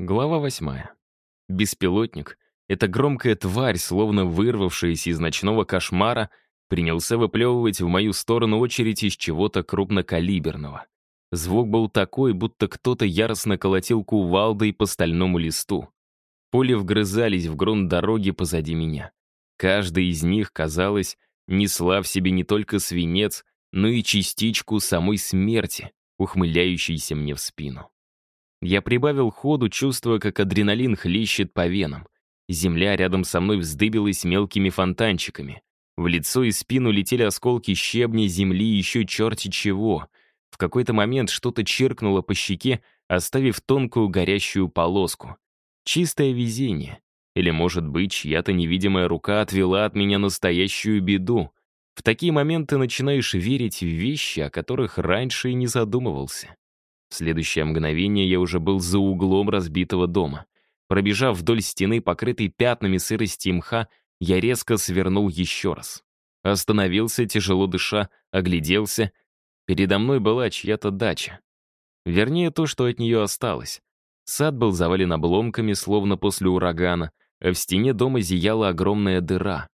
Глава восьмая. Беспилотник, эта громкая тварь, словно вырвавшаяся из ночного кошмара, принялся выплевывать в мою сторону очередь из чего-то крупнокалиберного. Звук был такой, будто кто-то яростно колотил кувалдой по стальному листу. Пули вгрызались в грунт дороги позади меня. Каждая из них, казалось, несла в себе не только свинец, но и частичку самой смерти, ухмыляющейся мне в спину. Я прибавил ходу, чувствуя, как адреналин хлещет по венам. Земля рядом со мной вздыбилась мелкими фонтанчиками. В лицо и спину летели осколки щебня, земли и еще черти чего. В какой-то момент что-то чиркнуло по щеке, оставив тонкую горящую полоску. Чистое везение. Или, может быть, чья-то невидимая рука отвела от меня настоящую беду. В такие моменты начинаешь верить в вещи, о которых раньше и не задумывался. В следующее мгновение я уже был за углом разбитого дома. Пробежав вдоль стены, покрытой пятнами сырости и мха, я резко свернул еще раз. Остановился, тяжело дыша, огляделся. Передо мной была чья-то дача. Вернее, то, что от нее осталось. Сад был завален обломками, словно после урагана, а в стене дома зияла огромная дыра.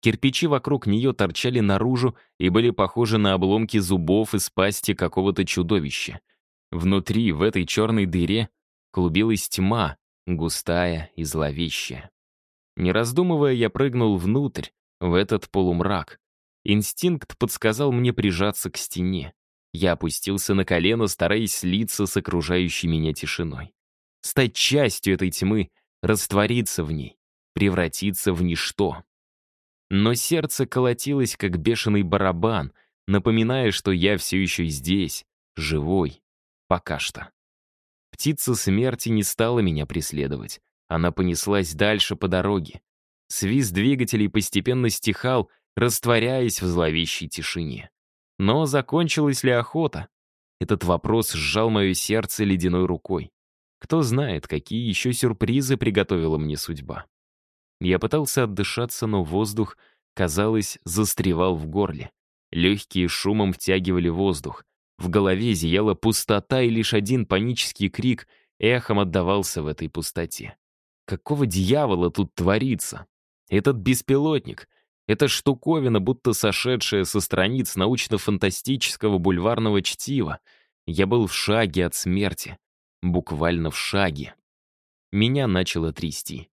Кирпичи вокруг нее торчали наружу и были похожи на обломки зубов из пасти какого-то чудовища. Внутри, в этой черной дыре, клубилась тьма, густая и зловещая. Не раздумывая, я прыгнул внутрь, в этот полумрак. Инстинкт подсказал мне прижаться к стене. Я опустился на колено, стараясь слиться с окружающей меня тишиной. Стать частью этой тьмы, раствориться в ней, превратиться в ничто. Но сердце колотилось, как бешеный барабан, напоминая, что я все еще здесь, живой, Пока что. Птица смерти не стала меня преследовать. Она понеслась дальше по дороге. Свист двигателей постепенно стихал, растворяясь в зловещей тишине. Но закончилась ли охота? Этот вопрос сжал мое сердце ледяной рукой. Кто знает, какие еще сюрпризы приготовила мне судьба. Я пытался отдышаться, но воздух, казалось, застревал в горле. Легкие шумом втягивали воздух. В голове зияла пустота, и лишь один панический крик эхом отдавался в этой пустоте. Какого дьявола тут творится? Этот беспилотник, эта штуковина, будто сошедшая со страниц научно-фантастического бульварного чтива. Я был в шаге от смерти. Буквально в шаге. Меня начало трясти.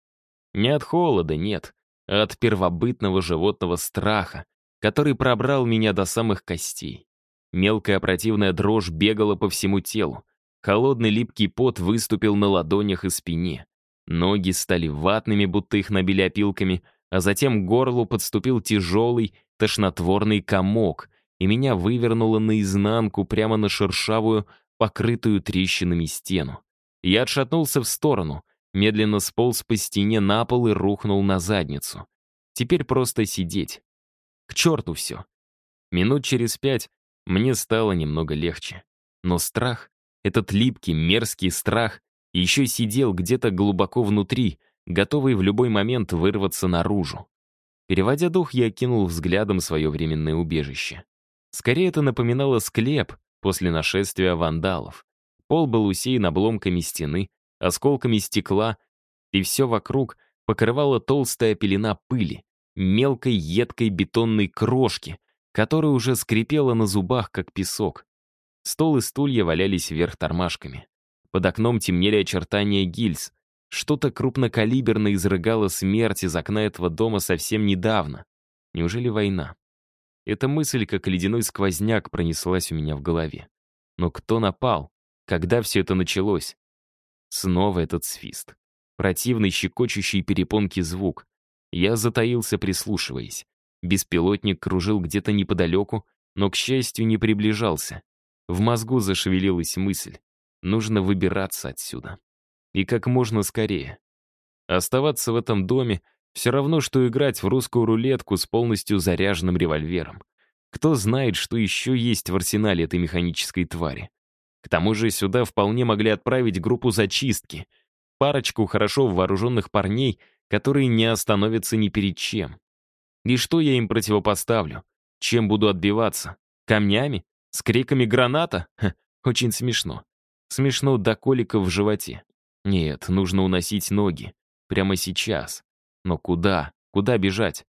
Не от холода, нет, а от первобытного животного страха, который пробрал меня до самых костей. Мелкая противная дрожь бегала по всему телу. Холодный липкий пот выступил на ладонях и спине. Ноги стали ватными, будто их набили опилками, а затем к горлу подступил тяжелый, тошнотворный комок, и меня вывернуло наизнанку прямо на шершавую, покрытую трещинами стену. Я отшатнулся в сторону, медленно сполз по стене на пол и рухнул на задницу. Теперь просто сидеть. К черту все. Минут через пять мне стало немного легче. Но страх, этот липкий, мерзкий страх, еще сидел где-то глубоко внутри, готовый в любой момент вырваться наружу. Переводя дух, я кинул взглядом свое временное убежище. Скорее это напоминало склеп после нашествия вандалов. Пол был усеян обломками стены, осколками стекла, и все вокруг покрывала толстая пелена пыли, мелкой едкой бетонной крошки, которая уже скрипела на зубах, как песок. Стол и стулья валялись вверх тормашками. Под окном темнели очертания гильз. Что-то крупнокалиберно изрыгало смерть из окна этого дома совсем недавно. Неужели война? Эта мысль, как ледяной сквозняк, пронеслась у меня в голове. Но кто напал? Когда все это началось? Снова этот свист. Противный, щекочущий перепонки звук. Я затаился, прислушиваясь. Беспилотник кружил где-то неподалеку, но, к счастью, не приближался. В мозгу зашевелилась мысль. Нужно выбираться отсюда. И как можно скорее. Оставаться в этом доме все равно, что играть в русскую рулетку с полностью заряженным револьвером. Кто знает, что еще есть в арсенале этой механической твари. К тому же сюда вполне могли отправить группу зачистки. Парочку хорошо вооруженных парней, которые не остановятся ни перед чем. И что я им противопоставлю? Чем буду отбиваться? Камнями? С криками граната? Ха, очень смешно. Смешно до коликов в животе. Нет, нужно уносить ноги. Прямо сейчас. Но куда? Куда бежать?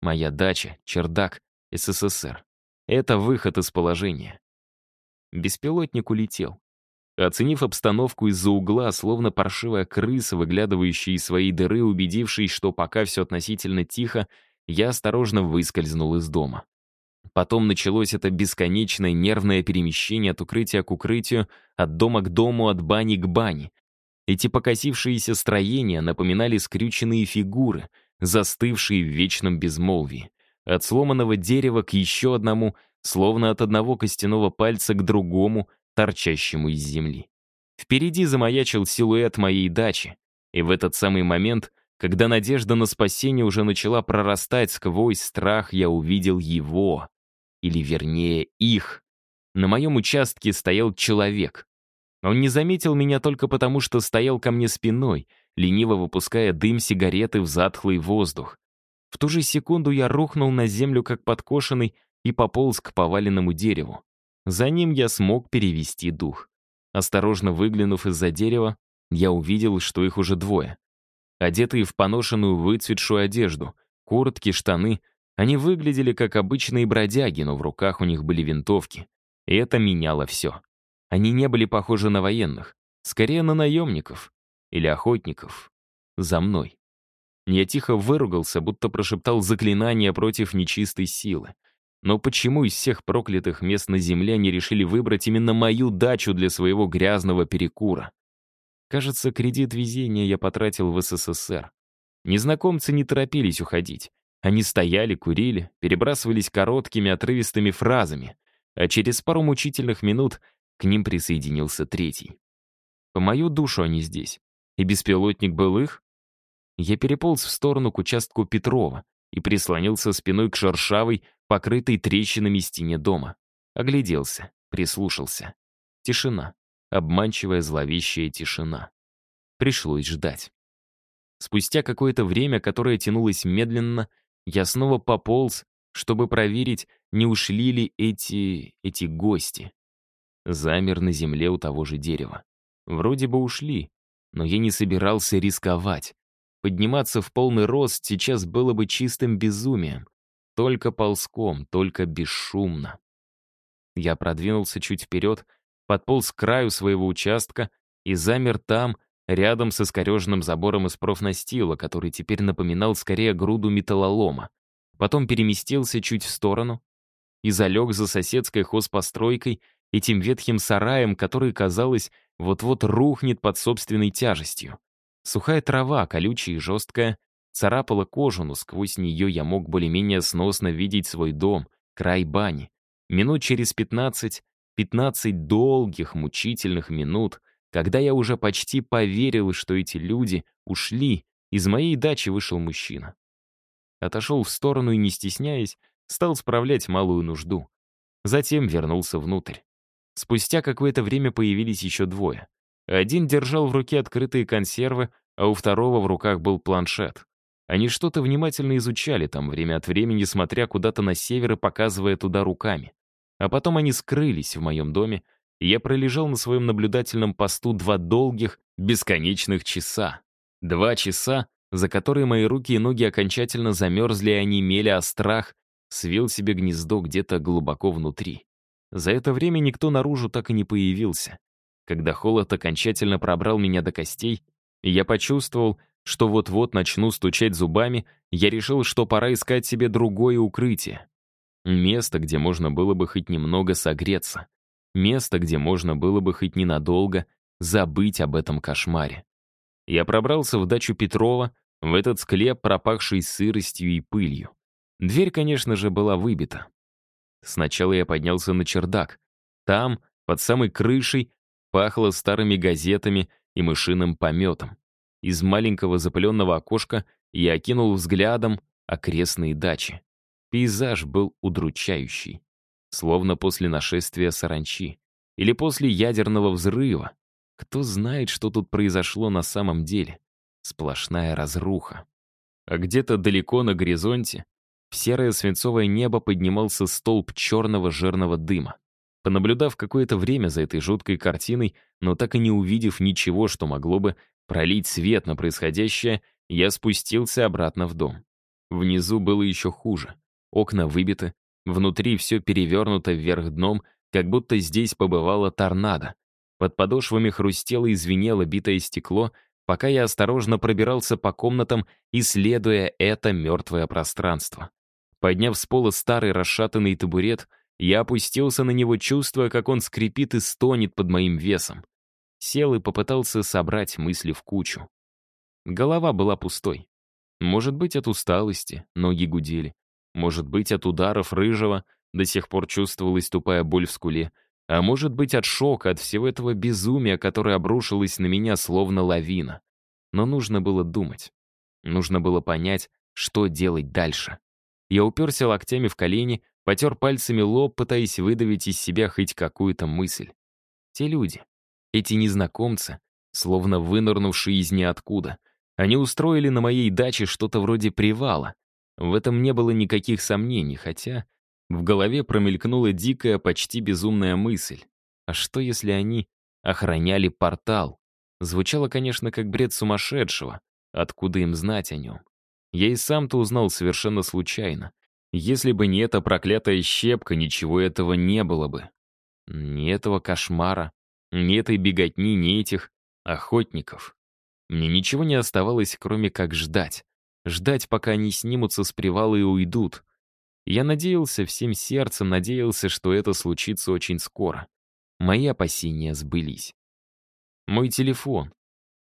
Моя дача, чердак, СССР. Это выход из положения. Беспилотник улетел. Оценив обстановку из-за угла, словно паршивая крыса, выглядывающая из своей дыры, убедившись, что пока все относительно тихо, я осторожно выскользнул из дома. Потом началось это бесконечное нервное перемещение от укрытия к укрытию, от дома к дому, от бани к бане. Эти покосившиеся строения напоминали скрюченные фигуры, застывшие в вечном безмолвии. От сломанного дерева к еще одному, словно от одного костяного пальца к другому, торчащему из земли. Впереди замаячил силуэт моей дачи, и в этот самый момент, когда надежда на спасение уже начала прорастать сквозь страх, я увидел его, или вернее их. На моем участке стоял человек. Он не заметил меня только потому, что стоял ко мне спиной, лениво выпуская дым сигареты в затхлый воздух. В ту же секунду я рухнул на землю, как подкошенный, и пополз к поваленному дереву. За ним я смог перевести дух. Осторожно выглянув из-за дерева, я увидел, что их уже двое. Одетые в поношенную выцветшую одежду, куртки, штаны, они выглядели как обычные бродяги, но в руках у них были винтовки. И это меняло все. Они не были похожи на военных, скорее на наемников или охотников. За мной. Я тихо выругался, будто прошептал заклинание против нечистой силы. Но почему из всех проклятых мест на земле они решили выбрать именно мою дачу для своего грязного перекура? Кажется, кредит везения я потратил в СССР. Незнакомцы не торопились уходить. Они стояли, курили, перебрасывались короткими, отрывистыми фразами, а через пару мучительных минут к ним присоединился третий. По мою душу они здесь. И беспилотник был их? Я переполз в сторону к участку Петрова и прислонился спиной к шершавой, покрытой трещинами стене дома. Огляделся, прислушался. Тишина. Обманчивая зловещая тишина. Пришлось ждать. Спустя какое-то время, которое тянулось медленно, я снова пополз, чтобы проверить, не ушли ли эти... эти гости. Замер на земле у того же дерева. Вроде бы ушли, но я не собирался рисковать. Подниматься в полный рост сейчас было бы чистым безумием. Только ползком, только бесшумно. Я продвинулся чуть вперед, подполз к краю своего участка и замер там, рядом со искореженным забором из профнастила, который теперь напоминал скорее груду металлолома. Потом переместился чуть в сторону и залег за соседской хозпостройкой, этим ветхим сараем, который, казалось, вот-вот рухнет под собственной тяжестью. Сухая трава, колючая и жесткая, царапала кожу, но сквозь нее я мог более-менее сносно видеть свой дом, край бани. Минут через пятнадцать, пятнадцать долгих, мучительных минут, когда я уже почти поверил, что эти люди ушли, из моей дачи вышел мужчина. Отошел в сторону и, не стесняясь, стал справлять малую нужду. Затем вернулся внутрь. Спустя какое-то время появились еще двое. Один держал в руке открытые консервы, а у второго в руках был планшет. Они что-то внимательно изучали там время от времени, смотря куда-то на север и показывая туда руками. А потом они скрылись в моем доме, и я пролежал на своем наблюдательном посту два долгих, бесконечных часа. Два часа, за которые мои руки и ноги окончательно замерзли и онемели, а страх свил себе гнездо где-то глубоко внутри. За это время никто наружу так и не появился. Когда холод окончательно пробрал меня до костей, я почувствовал, что вот-вот начну стучать зубами, я решил, что пора искать себе другое укрытие. Место, где можно было бы хоть немного согреться. Место, где можно было бы хоть ненадолго забыть об этом кошмаре. Я пробрался в дачу Петрова, в этот склеп, пропахший сыростью и пылью. Дверь, конечно же, была выбита. Сначала я поднялся на чердак. Там, под самой крышей, пахло старыми газетами и мышиным пометом. Из маленького запыленного окошка я окинул взглядом окрестные дачи. Пейзаж был удручающий. Словно после нашествия саранчи. Или после ядерного взрыва. Кто знает, что тут произошло на самом деле. Сплошная разруха. А где-то далеко на горизонте в серое свинцовое небо поднимался столб черного жирного дыма. Понаблюдав какое-то время за этой жуткой картиной, но так и не увидев ничего, что могло бы пролить свет на происходящее, я спустился обратно в дом. Внизу было еще хуже. Окна выбиты, внутри все перевернуто вверх дном, как будто здесь побывало торнадо. Под подошвами хрустело и звенело битое стекло, пока я осторожно пробирался по комнатам, исследуя это мертвое пространство. Подняв с пола старый расшатанный табурет, я опустился на него, чувствуя, как он скрипит и стонет под моим весом. Сел и попытался собрать мысли в кучу. Голова была пустой. Может быть, от усталости, ноги гудели. Может быть, от ударов рыжего до сих пор чувствовалась тупая боль в скуле. А может быть, от шока, от всего этого безумия, которое обрушилось на меня словно лавина. Но нужно было думать. Нужно было понять, что делать дальше. Я уперся локтями в колени, потер пальцами лоб, пытаясь выдавить из себя хоть какую-то мысль. Те люди, эти незнакомцы, словно вынырнувшие из ниоткуда, они устроили на моей даче что-то вроде привала. В этом не было никаких сомнений, хотя в голове промелькнула дикая, почти безумная мысль. А что, если они охраняли портал? Звучало, конечно, как бред сумасшедшего. Откуда им знать о нем? Я и сам-то узнал совершенно случайно. Если бы не эта проклятая щепка, ничего этого не было бы. Ни этого кошмара, ни этой беготни, ни этих охотников. Мне ничего не оставалось, кроме как ждать. Ждать, пока они снимутся с привала и уйдут. Я надеялся, всем сердцем надеялся, что это случится очень скоро. Мои опасения сбылись. Мой телефон.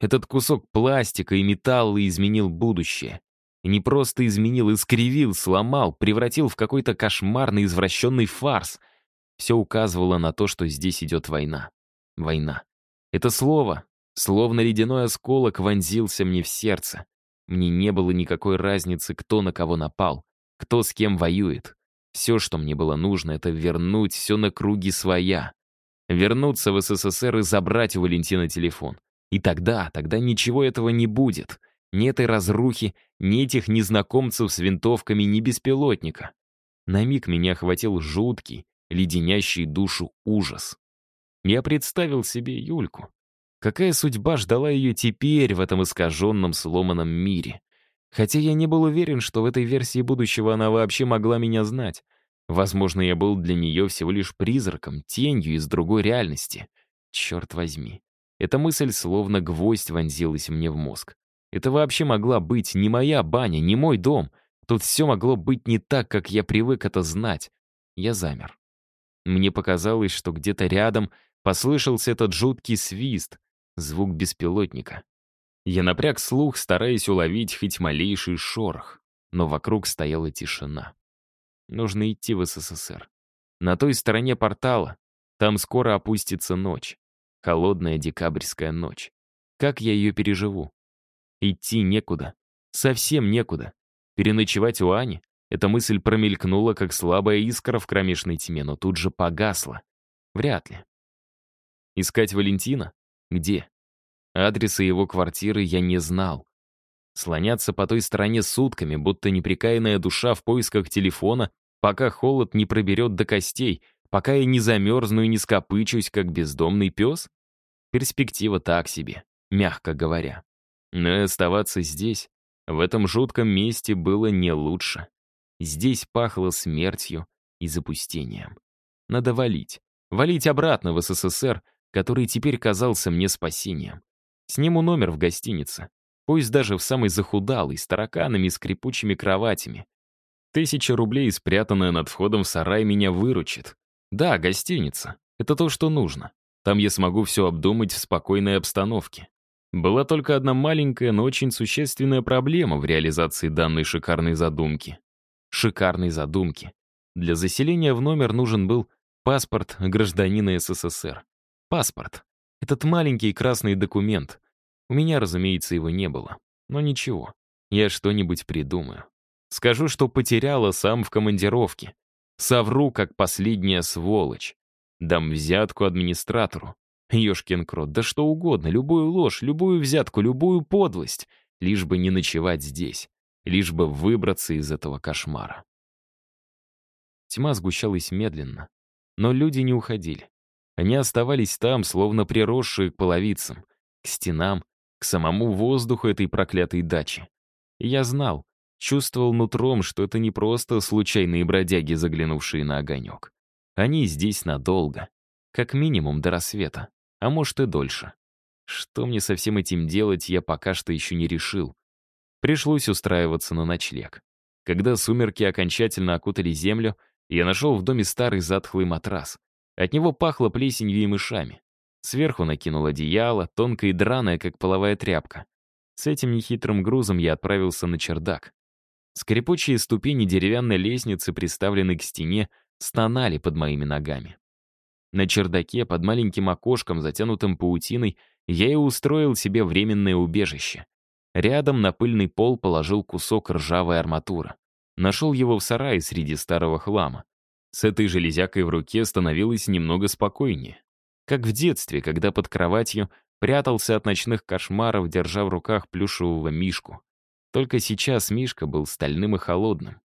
Этот кусок пластика и металла изменил будущее. И не просто изменил, искривил, сломал, превратил в какой-то кошмарный извращенный фарс. Все указывало на то, что здесь идет война. Война. Это слово, словно ледяной осколок, вонзился мне в сердце. Мне не было никакой разницы, кто на кого напал, кто с кем воюет. Все, что мне было нужно, это вернуть все на круги своя. Вернуться в СССР и забрать у Валентина телефон. И тогда, тогда ничего этого не будет. Ни этой разрухи, ни этих незнакомцев с винтовками, ни беспилотника. На миг меня охватил жуткий, леденящий душу ужас. Я представил себе Юльку. Какая судьба ждала ее теперь в этом искаженном, сломанном мире? Хотя я не был уверен, что в этой версии будущего она вообще могла меня знать. Возможно, я был для нее всего лишь призраком, тенью из другой реальности. Черт возьми. Эта мысль словно гвоздь вонзилась мне в мозг. Это вообще могла быть не моя баня, не мой дом. Тут все могло быть не так, как я привык это знать. Я замер. Мне показалось, что где-то рядом послышался этот жуткий свист, звук беспилотника. Я напряг слух, стараясь уловить хоть малейший шорох, но вокруг стояла тишина. Нужно идти в СССР. На той стороне портала, там скоро опустится ночь. Холодная декабрьская ночь. Как я ее переживу? Идти некуда. Совсем некуда. Переночевать у Ани? Эта мысль промелькнула, как слабая искра в кромешной тьме, но тут же погасла. Вряд ли. Искать Валентина? Где? Адреса его квартиры я не знал. Слоняться по той стороне сутками, будто неприкаянная душа в поисках телефона, пока холод не проберет до костей, пока я не замерзну и не скопычусь, как бездомный пес? Перспектива так себе, мягко говоря. Но и оставаться здесь, в этом жутком месте, было не лучше. Здесь пахло смертью и запустением. Надо валить. Валить обратно в СССР, который теперь казался мне спасением. Сниму номер в гостинице. Пусть даже в самой захудалой, с тараканами и скрипучими кроватями. Тысяча рублей, спрятанная над входом в сарай, меня выручит. Да, гостиница. Это то, что нужно. Там я смогу все обдумать в спокойной обстановке. Была только одна маленькая, но очень существенная проблема в реализации данной шикарной задумки. Шикарной задумки. Для заселения в номер нужен был паспорт гражданина СССР. Паспорт. Этот маленький красный документ. У меня, разумеется, его не было. Но ничего, я что-нибудь придумаю. Скажу, что потеряла сам в командировке. Совру, как последняя сволочь. Дам взятку администратору. Ёшкин крот, да что угодно, любую ложь, любую взятку, любую подлость, лишь бы не ночевать здесь, лишь бы выбраться из этого кошмара. Тьма сгущалась медленно, но люди не уходили. Они оставались там, словно приросшие к половицам, к стенам, к самому воздуху этой проклятой дачи. Я знал, чувствовал нутром, что это не просто случайные бродяги, заглянувшие на огонек. Они здесь надолго, как минимум до рассвета, а может и дольше. Что мне со всем этим делать, я пока что еще не решил. Пришлось устраиваться на ночлег. Когда сумерки окончательно окутали землю, я нашел в доме старый затхлый матрас. От него пахло плесенью и мышами. Сверху накинул одеяло, тонкое и драное, как половая тряпка. С этим нехитрым грузом я отправился на чердак. Скрипучие ступени деревянной лестницы, приставленной к стене, стонали под моими ногами. На чердаке, под маленьким окошком, затянутым паутиной, я и устроил себе временное убежище. Рядом на пыльный пол положил кусок ржавой арматуры. Нашел его в сарае среди старого хлама. С этой железякой в руке становилось немного спокойнее. Как в детстве, когда под кроватью прятался от ночных кошмаров, держа в руках плюшевого мишку. Только сейчас мишка был стальным и холодным.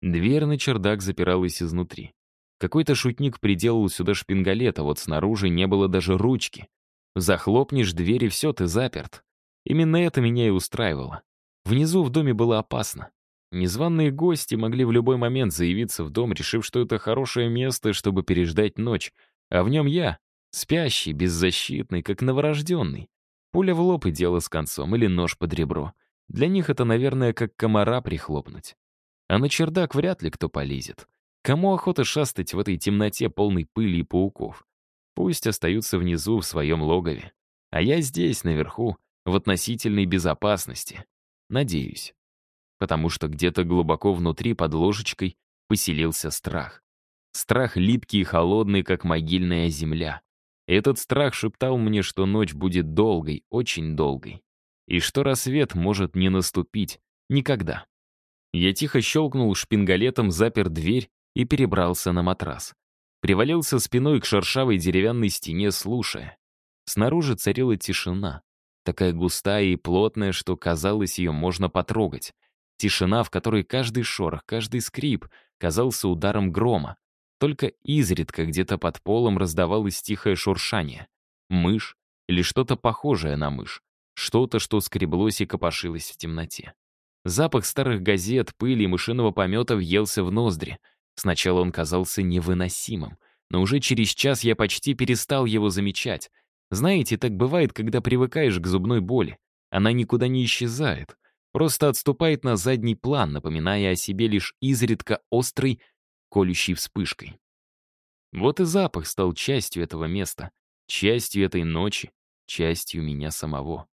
Дверь на чердак запиралась изнутри. Какой-то шутник приделал сюда шпингалет, а вот снаружи не было даже ручки. Захлопнешь дверь, и все, ты заперт. Именно это меня и устраивало. Внизу в доме было опасно. Незваные гости могли в любой момент заявиться в дом, решив, что это хорошее место, чтобы переждать ночь, а в нем я, спящий, беззащитный, как новорожденный. Пуля в лоб и дело с концом, или нож под ребро. Для них это, наверное, как комара прихлопнуть. А на чердак вряд ли кто полезет. Кому охота шастать в этой темноте, полной пыли и пауков? Пусть остаются внизу, в своем логове. А я здесь, наверху, в относительной безопасности. Надеюсь. Потому что где-то глубоко внутри, под ложечкой, поселился страх. Страх липкий и холодный, как могильная земля. Этот страх шептал мне, что ночь будет долгой, очень долгой. И что рассвет может не наступить никогда. Я тихо щелкнул шпингалетом, запер дверь и перебрался на матрас. Привалился спиной к шершавой деревянной стене, слушая. Снаружи царила тишина такая густая и плотная, что казалось, ее можно потрогать. Тишина, в которой каждый шорох, каждый скрип казался ударом грома. Только изредка где-то под полом раздавалось тихое шуршание. Мышь или что-то похожее на мышь. Что-то, что скреблось и копошилось в темноте. Запах старых газет, пыли и мышиного помета въелся в ноздри. Сначала он казался невыносимым, но уже через час я почти перестал его замечать. Знаете, так бывает, когда привыкаешь к зубной боли. Она никуда не исчезает, просто отступает на задний план, напоминая о себе лишь изредка острой, колющей вспышкой. Вот и запах стал частью этого места, частью этой ночи, частью меня самого.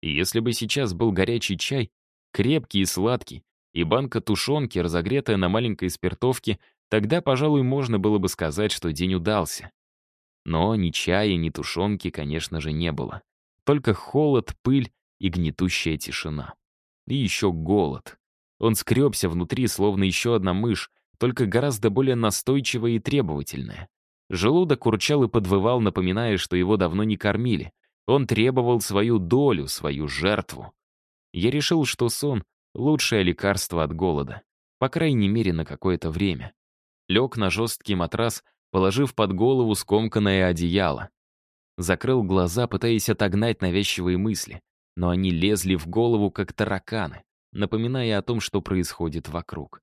И если бы сейчас был горячий чай, крепкий и сладкий, и банка тушенки, разогретая на маленькой спиртовке, тогда, пожалуй, можно было бы сказать, что день удался. Но ни чая, ни тушенки, конечно же, не было. Только холод, пыль и гнетущая тишина. И еще голод. Он скребся внутри, словно еще одна мышь, только гораздо более настойчивая и требовательная. Желудок урчал и подвывал, напоминая, что его давно не кормили. Он требовал свою долю, свою жертву. Я решил, что сон — лучшее лекарство от голода. По крайней мере, на какое-то время. Лег на жесткий матрас — положив под голову скомканное одеяло. Закрыл глаза, пытаясь отогнать навязчивые мысли, но они лезли в голову, как тараканы, напоминая о том, что происходит вокруг.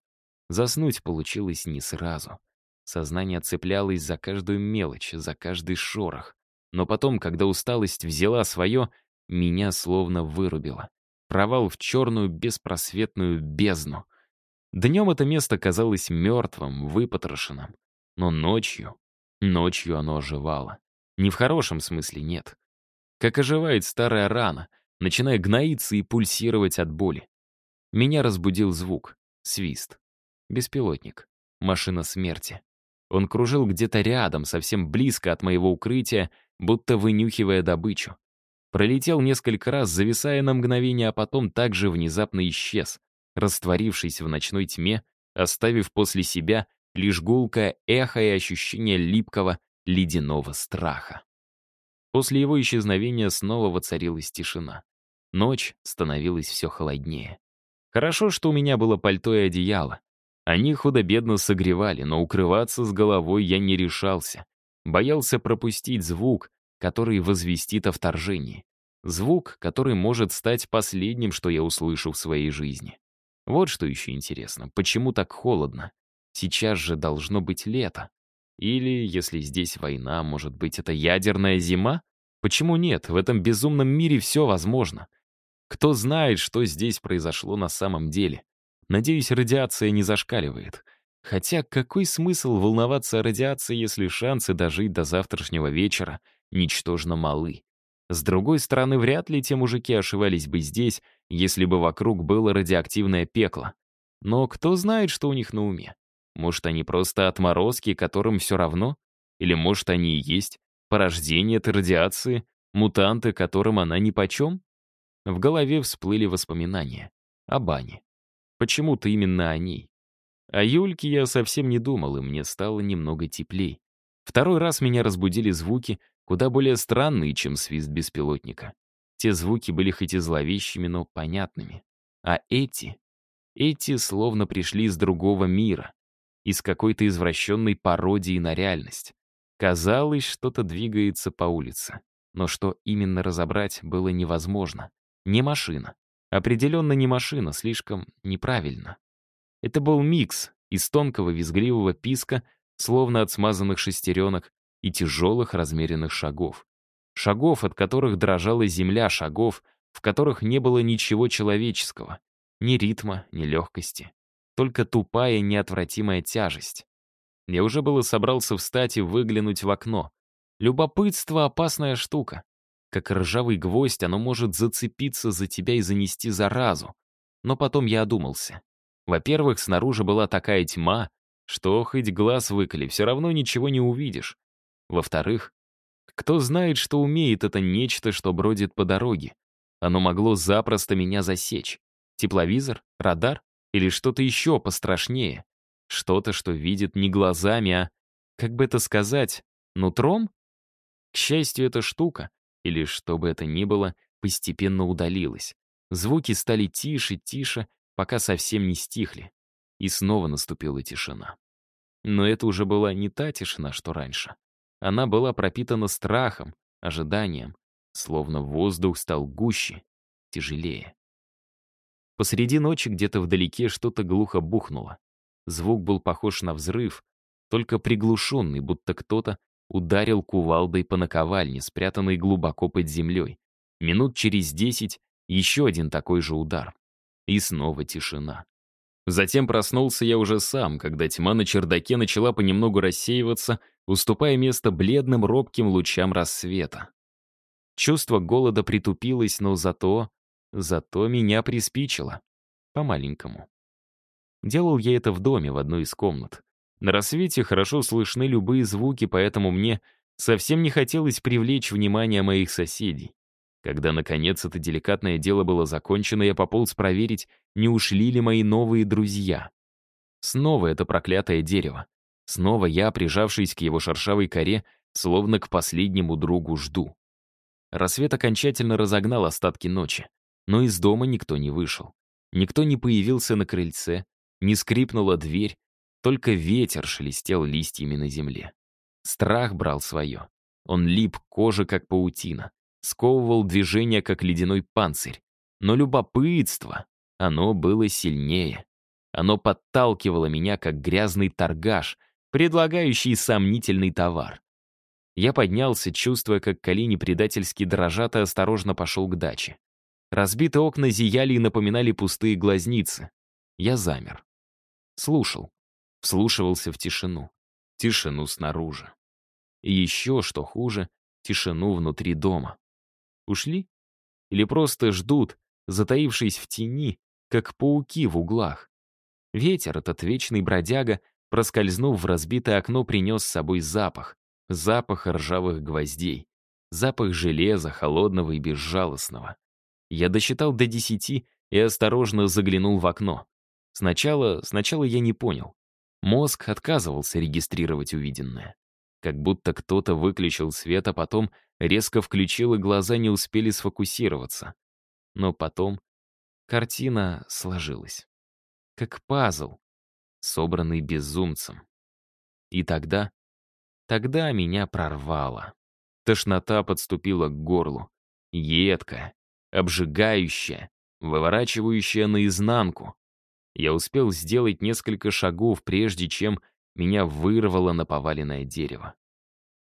Заснуть получилось не сразу. Сознание цеплялось за каждую мелочь, за каждый шорох. Но потом, когда усталость взяла свое, меня словно вырубило. Провал в черную беспросветную бездну. Днем это место казалось мертвым, выпотрошенным. Но ночью, ночью оно оживало. Не в хорошем смысле, нет. Как оживает старая рана, начиная гноиться и пульсировать от боли. Меня разбудил звук, свист. Беспилотник. Машина смерти. Он кружил где-то рядом, совсем близко от моего укрытия, будто вынюхивая добычу. Пролетел несколько раз, зависая на мгновение, а потом также внезапно исчез, растворившись в ночной тьме, оставив после себя лишь гулкое эхо и ощущение липкого ледяного страха. После его исчезновения снова воцарилась тишина. Ночь становилась все холоднее. Хорошо, что у меня было пальто и одеяло. Они худо-бедно согревали, но укрываться с головой я не решался. Боялся пропустить звук, который возвестит о вторжении. Звук, который может стать последним, что я услышу в своей жизни. Вот что еще интересно. Почему так холодно? Сейчас же должно быть лето. Или, если здесь война, может быть, это ядерная зима? Почему нет? В этом безумном мире все возможно. Кто знает, что здесь произошло на самом деле. Надеюсь, радиация не зашкаливает. Хотя какой смысл волноваться о радиации, если шансы дожить до завтрашнего вечера ничтожно малы? С другой стороны, вряд ли те мужики ошивались бы здесь, если бы вокруг было радиоактивное пекло. Но кто знает, что у них на уме? Может, они просто отморозки, которым все равно? Или, может, они и есть порождение этой радиации, мутанты, которым она нипочем? В голове всплыли воспоминания о бане. Почему-то именно о ней. О Юльке я совсем не думал, и мне стало немного теплей. Второй раз меня разбудили звуки, куда более странные, чем свист беспилотника. Те звуки были хоть и зловещими, но понятными. А эти? Эти словно пришли из другого мира из какой-то извращенной пародии на реальность. Казалось, что-то двигается по улице. Но что именно разобрать было невозможно. Не машина. Определенно не машина, слишком неправильно. Это был микс из тонкого визгливого писка, словно от смазанных шестеренок, и тяжелых размеренных шагов. Шагов, от которых дрожала земля, шагов, в которых не было ничего человеческого. Ни ритма, ни легкости только тупая неотвратимая тяжесть. Я уже было собрался встать и выглянуть в окно. Любопытство — опасная штука. Как ржавый гвоздь, оно может зацепиться за тебя и занести заразу. Но потом я одумался. Во-первых, снаружи была такая тьма, что хоть глаз выколи, все равно ничего не увидишь. Во-вторых, кто знает, что умеет это нечто, что бродит по дороге. Оно могло запросто меня засечь. Тепловизор? Радар? Или что-то еще пострашнее. Что-то, что видит не глазами, а, как бы это сказать, нутром? К счастью, эта штука, или что бы это ни было, постепенно удалилась. Звуки стали тише, тише, пока совсем не стихли. И снова наступила тишина. Но это уже была не та тишина, что раньше. Она была пропитана страхом, ожиданием, словно воздух стал гуще, тяжелее. Посреди ночи где-то вдалеке что-то глухо бухнуло. Звук был похож на взрыв, только приглушенный, будто кто-то ударил кувалдой по наковальне, спрятанной глубоко под землей. Минут через десять еще один такой же удар. И снова тишина. Затем проснулся я уже сам, когда тьма на чердаке начала понемногу рассеиваться, уступая место бледным робким лучам рассвета. Чувство голода притупилось, но зато Зато меня приспичило. По-маленькому. Делал я это в доме, в одной из комнат. На рассвете хорошо слышны любые звуки, поэтому мне совсем не хотелось привлечь внимание моих соседей. Когда, наконец, это деликатное дело было закончено, я пополз проверить, не ушли ли мои новые друзья. Снова это проклятое дерево. Снова я, прижавшись к его шершавой коре, словно к последнему другу жду. Рассвет окончательно разогнал остатки ночи. Но из дома никто не вышел. Никто не появился на крыльце, не скрипнула дверь, только ветер шелестел листьями на земле. Страх брал свое. Он лип к коже, как паутина, сковывал движение, как ледяной панцирь. Но любопытство, оно было сильнее. Оно подталкивало меня, как грязный торгаш, предлагающий сомнительный товар. Я поднялся, чувствуя, как колени предательски дрожат, и осторожно пошел к даче. Разбитые окна зияли и напоминали пустые глазницы. Я замер. Слушал. Вслушивался в тишину. Тишину снаружи. И еще, что хуже, тишину внутри дома. Ушли? Или просто ждут, затаившись в тени, как пауки в углах? Ветер, этот вечный бродяга, проскользнув в разбитое окно, принес с собой запах. Запах ржавых гвоздей. Запах железа, холодного и безжалостного. Я досчитал до десяти и осторожно заглянул в окно. Сначала, сначала я не понял. Мозг отказывался регистрировать увиденное. Как будто кто-то выключил свет, а потом резко включил, и глаза не успели сфокусироваться. Но потом картина сложилась. Как пазл, собранный безумцем. И тогда, тогда меня прорвало. Тошнота подступила к горлу. Едкая, обжигающая, выворачивающая наизнанку. Я успел сделать несколько шагов, прежде чем меня вырвало на поваленное дерево.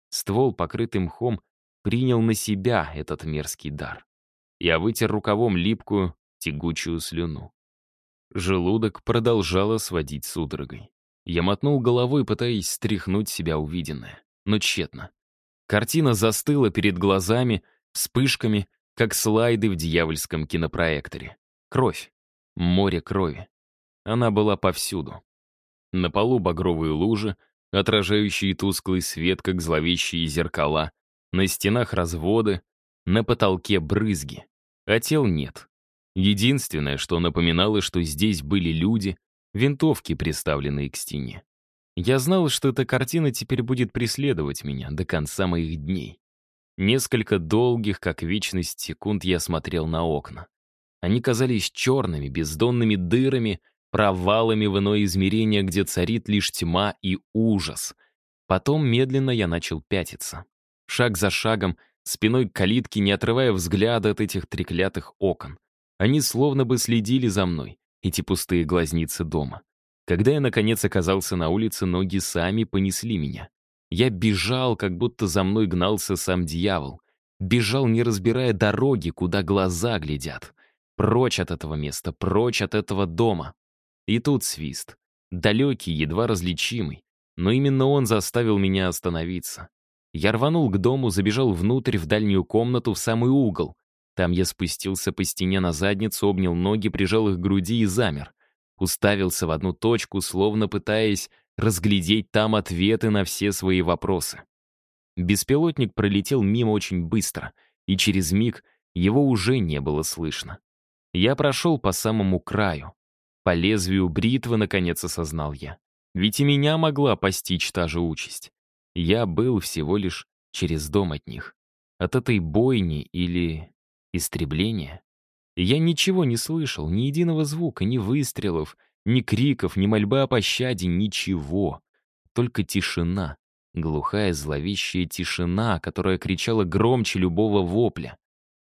Ствол, покрытый мхом, принял на себя этот мерзкий дар. Я вытер рукавом липкую, тягучую слюну. Желудок продолжало сводить судорогой. Я мотнул головой, пытаясь стряхнуть себя увиденное, но тщетно. Картина застыла перед глазами, вспышками, как слайды в дьявольском кинопроекторе. Кровь. Море крови. Она была повсюду. На полу багровые лужи, отражающие тусклый свет, как зловещие зеркала, на стенах разводы, на потолке брызги. А тел нет. Единственное, что напоминало, что здесь были люди, винтовки, приставленные к стене. Я знал, что эта картина теперь будет преследовать меня до конца моих дней. Несколько долгих, как вечность секунд, я смотрел на окна. Они казались черными, бездонными дырами, провалами в иное измерение, где царит лишь тьма и ужас. Потом медленно я начал пятиться. Шаг за шагом, спиной к калитке, не отрывая взгляда от этих треклятых окон. Они словно бы следили за мной, эти пустые глазницы дома. Когда я, наконец, оказался на улице, ноги сами понесли меня. Я бежал, как будто за мной гнался сам дьявол. Бежал, не разбирая дороги, куда глаза глядят. Прочь от этого места, прочь от этого дома. И тут свист. Далекий, едва различимый. Но именно он заставил меня остановиться. Я рванул к дому, забежал внутрь, в дальнюю комнату, в самый угол. Там я спустился по стене на задницу, обнял ноги, прижал их к груди и замер. Уставился в одну точку, словно пытаясь разглядеть там ответы на все свои вопросы. Беспилотник пролетел мимо очень быстро, и через миг его уже не было слышно. Я прошел по самому краю. По лезвию бритвы, наконец, осознал я. Ведь и меня могла постичь та же участь. Я был всего лишь через дом от них. От этой бойни или истребления. Я ничего не слышал, ни единого звука, ни выстрелов, ни криков, ни мольбы о пощаде, ничего. Только тишина. Глухая, зловещая тишина, которая кричала громче любого вопля.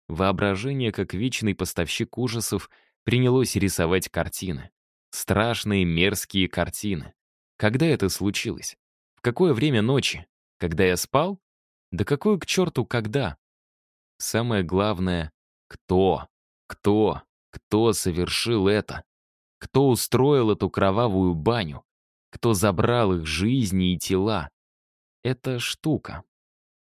Воображение, как вечный поставщик ужасов, принялось рисовать картины. Страшные, мерзкие картины. Когда это случилось? В какое время ночи? Когда я спал? Да какое к черту когда? Самое главное — кто? Кто? Кто совершил это? Кто устроил эту кровавую баню? Кто забрал их жизни и тела? Это штука.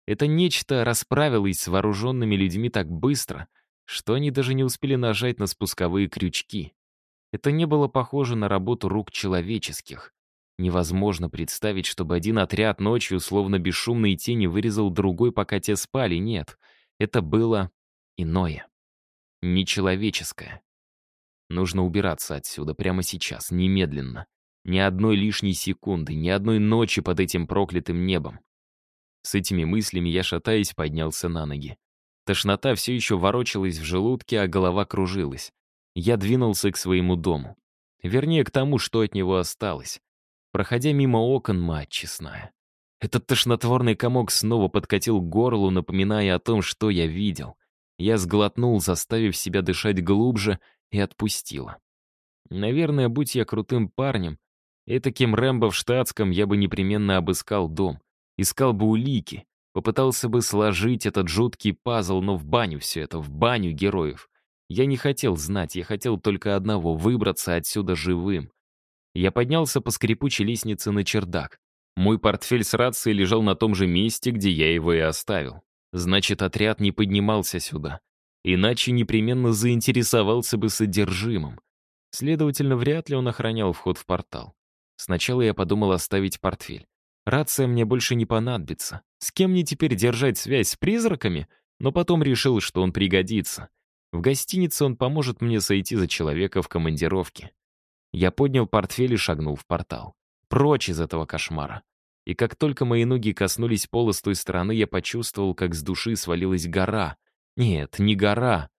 Это нечто расправилось с вооруженными людьми так быстро, что они даже не успели нажать на спусковые крючки. Это не было похоже на работу рук человеческих. Невозможно представить, чтобы один отряд ночью, словно бесшумные тени, вырезал другой, пока те спали. Нет, это было иное. Нечеловеческое. Нужно убираться отсюда прямо сейчас, немедленно. Ни одной лишней секунды, ни одной ночи под этим проклятым небом. С этими мыслями я, шатаясь, поднялся на ноги. Тошнота все еще ворочалась в желудке, а голова кружилась. Я двинулся к своему дому. Вернее, к тому, что от него осталось. Проходя мимо окон, мать честная. Этот тошнотворный комок снова подкатил к горлу, напоминая о том, что я видел. Я сглотнул, заставив себя дышать глубже, и отпустила. Наверное, будь я крутым парнем, и таким Рэмбо в штатском, я бы непременно обыскал дом, искал бы улики, Попытался бы сложить этот жуткий пазл, но в баню все это, в баню героев. Я не хотел знать, я хотел только одного — выбраться отсюда живым. Я поднялся по скрипучей лестнице на чердак. Мой портфель с рацией лежал на том же месте, где я его и оставил. Значит, отряд не поднимался сюда. Иначе непременно заинтересовался бы содержимым. Следовательно, вряд ли он охранял вход в портал. Сначала я подумал оставить портфель. Рация мне больше не понадобится. С кем мне теперь держать связь с призраками? Но потом решил, что он пригодится. В гостинице он поможет мне сойти за человека в командировке. Я поднял портфель и шагнул в портал. Прочь из этого кошмара. И как только мои ноги коснулись пола с той стороны, я почувствовал, как с души свалилась гора. Нет, не гора.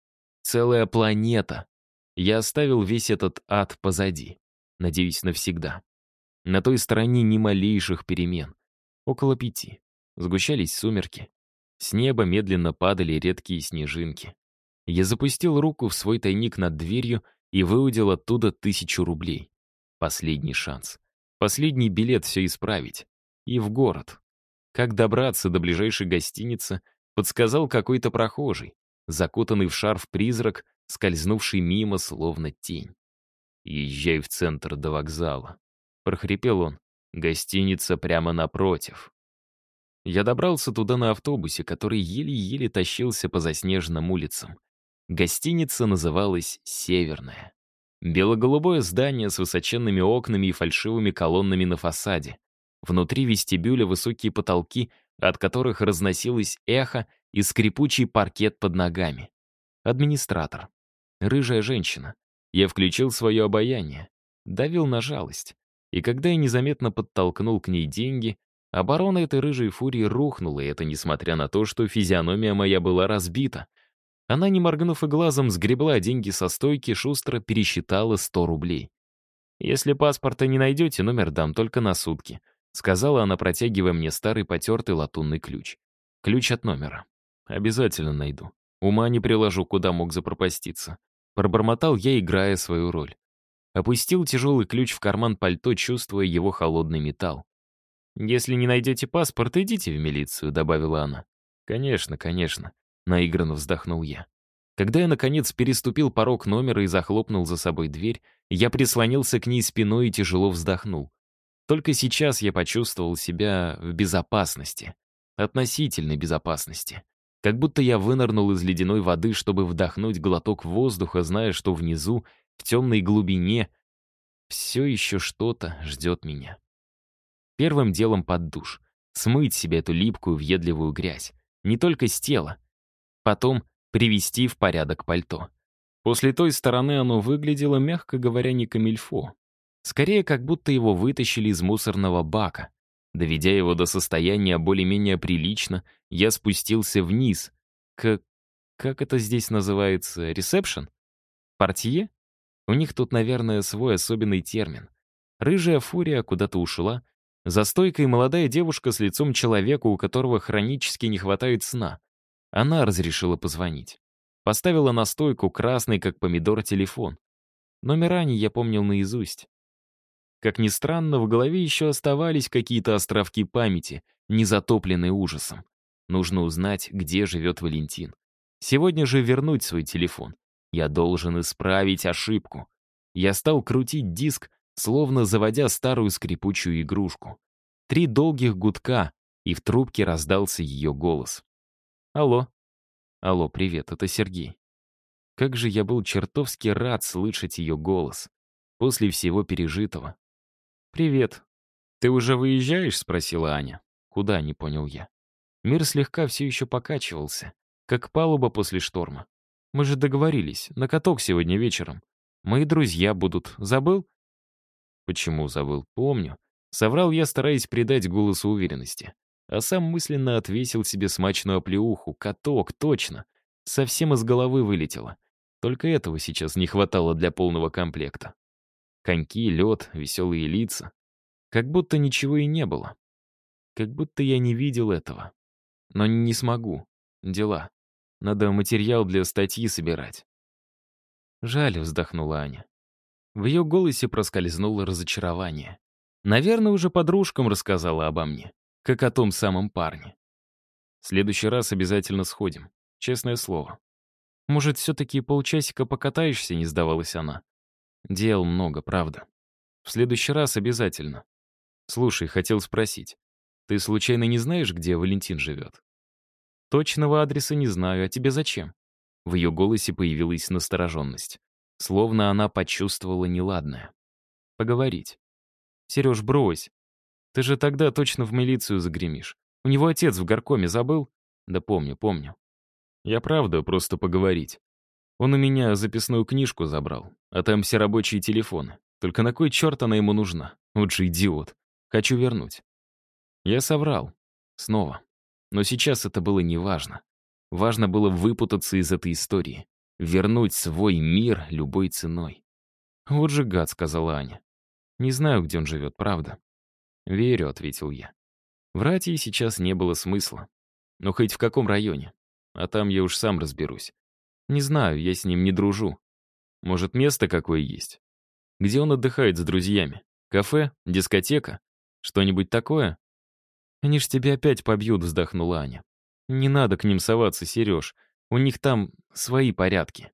Целая планета. Я оставил весь этот ад позади. Надеюсь, навсегда. На той стороне ни малейших перемен. Около пяти. Сгущались сумерки. С неба медленно падали редкие снежинки. Я запустил руку в свой тайник над дверью и выудил оттуда тысячу рублей. Последний шанс. Последний билет все исправить. И в город. Как добраться до ближайшей гостиницы, подсказал какой-то прохожий, закутанный в шарф призрак, скользнувший мимо, словно тень. «Езжай в центр до вокзала», — прохрипел он. «Гостиница прямо напротив». Я добрался туда на автобусе, который еле-еле тащился по заснеженным улицам. Гостиница называлась «Северная». Бело-голубое здание с высоченными окнами и фальшивыми колоннами на фасаде. Внутри вестибюля высокие потолки, от которых разносилось эхо и скрипучий паркет под ногами. Администратор. Рыжая женщина. Я включил свое обаяние. Давил на жалость. И когда я незаметно подтолкнул к ней деньги, оборона этой рыжей фурии рухнула, и это несмотря на то, что физиономия моя была разбита. Она, не моргнув и глазом, сгребла деньги со стойки, шустро пересчитала 100 рублей. «Если паспорта не найдете, номер дам только на сутки», сказала она, протягивая мне старый потертый латунный ключ. Ключ от номера. «Обязательно найду. Ума не приложу, куда мог запропаститься». Пробормотал я, играя свою роль. Опустил тяжелый ключ в карман пальто, чувствуя его холодный металл. «Если не найдете паспорт, идите в милицию», — добавила она. «Конечно, конечно», — наигранно вздохнул я. Когда я, наконец, переступил порог номера и захлопнул за собой дверь, я прислонился к ней спиной и тяжело вздохнул. Только сейчас я почувствовал себя в безопасности. Относительной безопасности. Как будто я вынырнул из ледяной воды, чтобы вдохнуть глоток воздуха, зная, что внизу, в темной глубине, все еще что-то ждет меня. Первым делом под душ. Смыть себе эту липкую, въедливую грязь. Не только с тела. Потом привести в порядок пальто. После той стороны оно выглядело, мягко говоря, не камильфо. Скорее, как будто его вытащили из мусорного бака. Доведя его до состояния более-менее прилично, я спустился вниз. К... как это здесь называется? Ресепшн? Портье? У них тут, наверное, свой особенный термин. Рыжая фурия куда-то ушла. За стойкой молодая девушка с лицом человека, у которого хронически не хватает сна. Она разрешила позвонить. Поставила на стойку красный, как помидор, телефон. Номера не я помнил наизусть. Как ни странно, в голове еще оставались какие-то островки памяти, не затопленные ужасом. Нужно узнать, где живет Валентин. Сегодня же вернуть свой телефон. Я должен исправить ошибку. Я стал крутить диск, словно заводя старую скрипучую игрушку. Три долгих гудка, и в трубке раздался ее голос. «Алло». «Алло, привет, это Сергей». Как же я был чертовски рад слышать ее голос. После всего пережитого. «Привет. Ты уже выезжаешь?» — спросила Аня. «Куда?» — не понял я. Мир слегка все еще покачивался, как палуба после шторма. Мы же договорились, на каток сегодня вечером. Мои друзья будут. Забыл? Почему забыл? Помню. Соврал я, стараясь придать голосу уверенности. А сам мысленно отвесил себе смачную оплеуху. Каток, точно. Совсем из головы вылетело. Только этого сейчас не хватало для полного комплекта. Коньки, лед, веселые лица. Как будто ничего и не было. Как будто я не видел этого. Но не смогу. Дела. Надо материал для статьи собирать. Жаль, вздохнула Аня. В ее голосе проскользнуло разочарование. Наверное, уже подружкам рассказала обо мне, как о том самом парне. В следующий раз обязательно сходим, честное слово. Может, все-таки полчасика покатаешься, не сдавалась она. Дел много, правда. В следующий раз обязательно. Слушай, хотел спросить. Ты случайно не знаешь, где Валентин живет? Точного адреса не знаю, а тебе зачем? В ее голосе появилась настороженность. Словно она почувствовала неладное. Поговорить. Сереж, брось. Ты же тогда точно в милицию загремишь. У него отец в горкоме забыл? Да помню, помню. Я правда, просто поговорить. Он у меня записную книжку забрал, а там все рабочие телефоны. Только на кой черт она ему нужна? Вот же идиот. Хочу вернуть. Я соврал. Снова. Но сейчас это было неважно. Важно было выпутаться из этой истории. Вернуть свой мир любой ценой. «Вот же гад», — сказала Аня. «Не знаю, где он живет, правда». «Верю», — ответил я. Врать ей сейчас не было смысла. Но хоть в каком районе. А там я уж сам разберусь. Не знаю, я с ним не дружу. Может, место какое есть? Где он отдыхает с друзьями? Кафе? Дискотека? Что-нибудь такое? Они ж тебя опять побьют, вздохнула Аня. Не надо к ним соваться, Сереж. У них там свои порядки.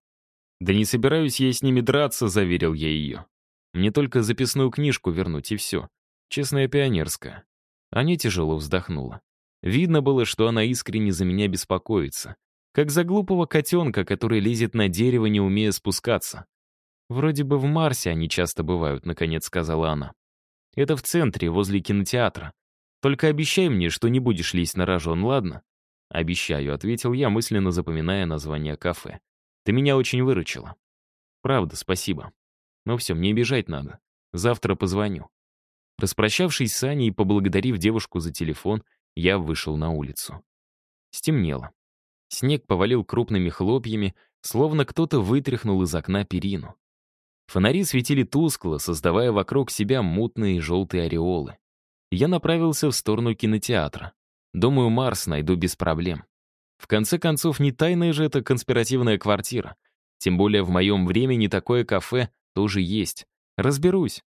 Да не собираюсь я с ними драться, заверил я ее. Мне только записную книжку вернуть, и все. Честная пионерская. Аня тяжело вздохнула. Видно было, что она искренне за меня беспокоится. Как за глупого котенка, который лезет на дерево, не умея спускаться. «Вроде бы в Марсе они часто бывают», — наконец сказала она. «Это в центре, возле кинотеатра. Только обещай мне, что не будешь лезть на рожон, ладно?» «Обещаю», — ответил я, мысленно запоминая название кафе. «Ты меня очень выручила». «Правда, спасибо. Но все, мне бежать надо. Завтра позвоню». Распрощавшись с Аней и поблагодарив девушку за телефон, я вышел на улицу. Стемнело. Снег повалил крупными хлопьями, словно кто-то вытряхнул из окна перину. Фонари светили тускло, создавая вокруг себя мутные желтые ореолы. Я направился в сторону кинотеатра. Думаю, Марс найду без проблем. В конце концов, не тайная же это конспиративная квартира. Тем более в моем времени такое кафе тоже есть. Разберусь.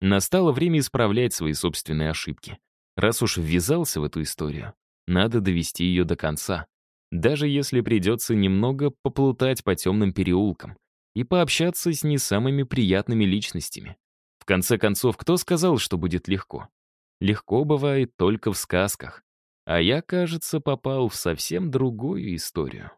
Настало время исправлять свои собственные ошибки. Раз уж ввязался в эту историю, надо довести ее до конца. Даже если придется немного поплутать по темным переулкам и пообщаться с не самыми приятными личностями. В конце концов, кто сказал, что будет легко? Легко бывает только в сказках. А я, кажется, попал в совсем другую историю.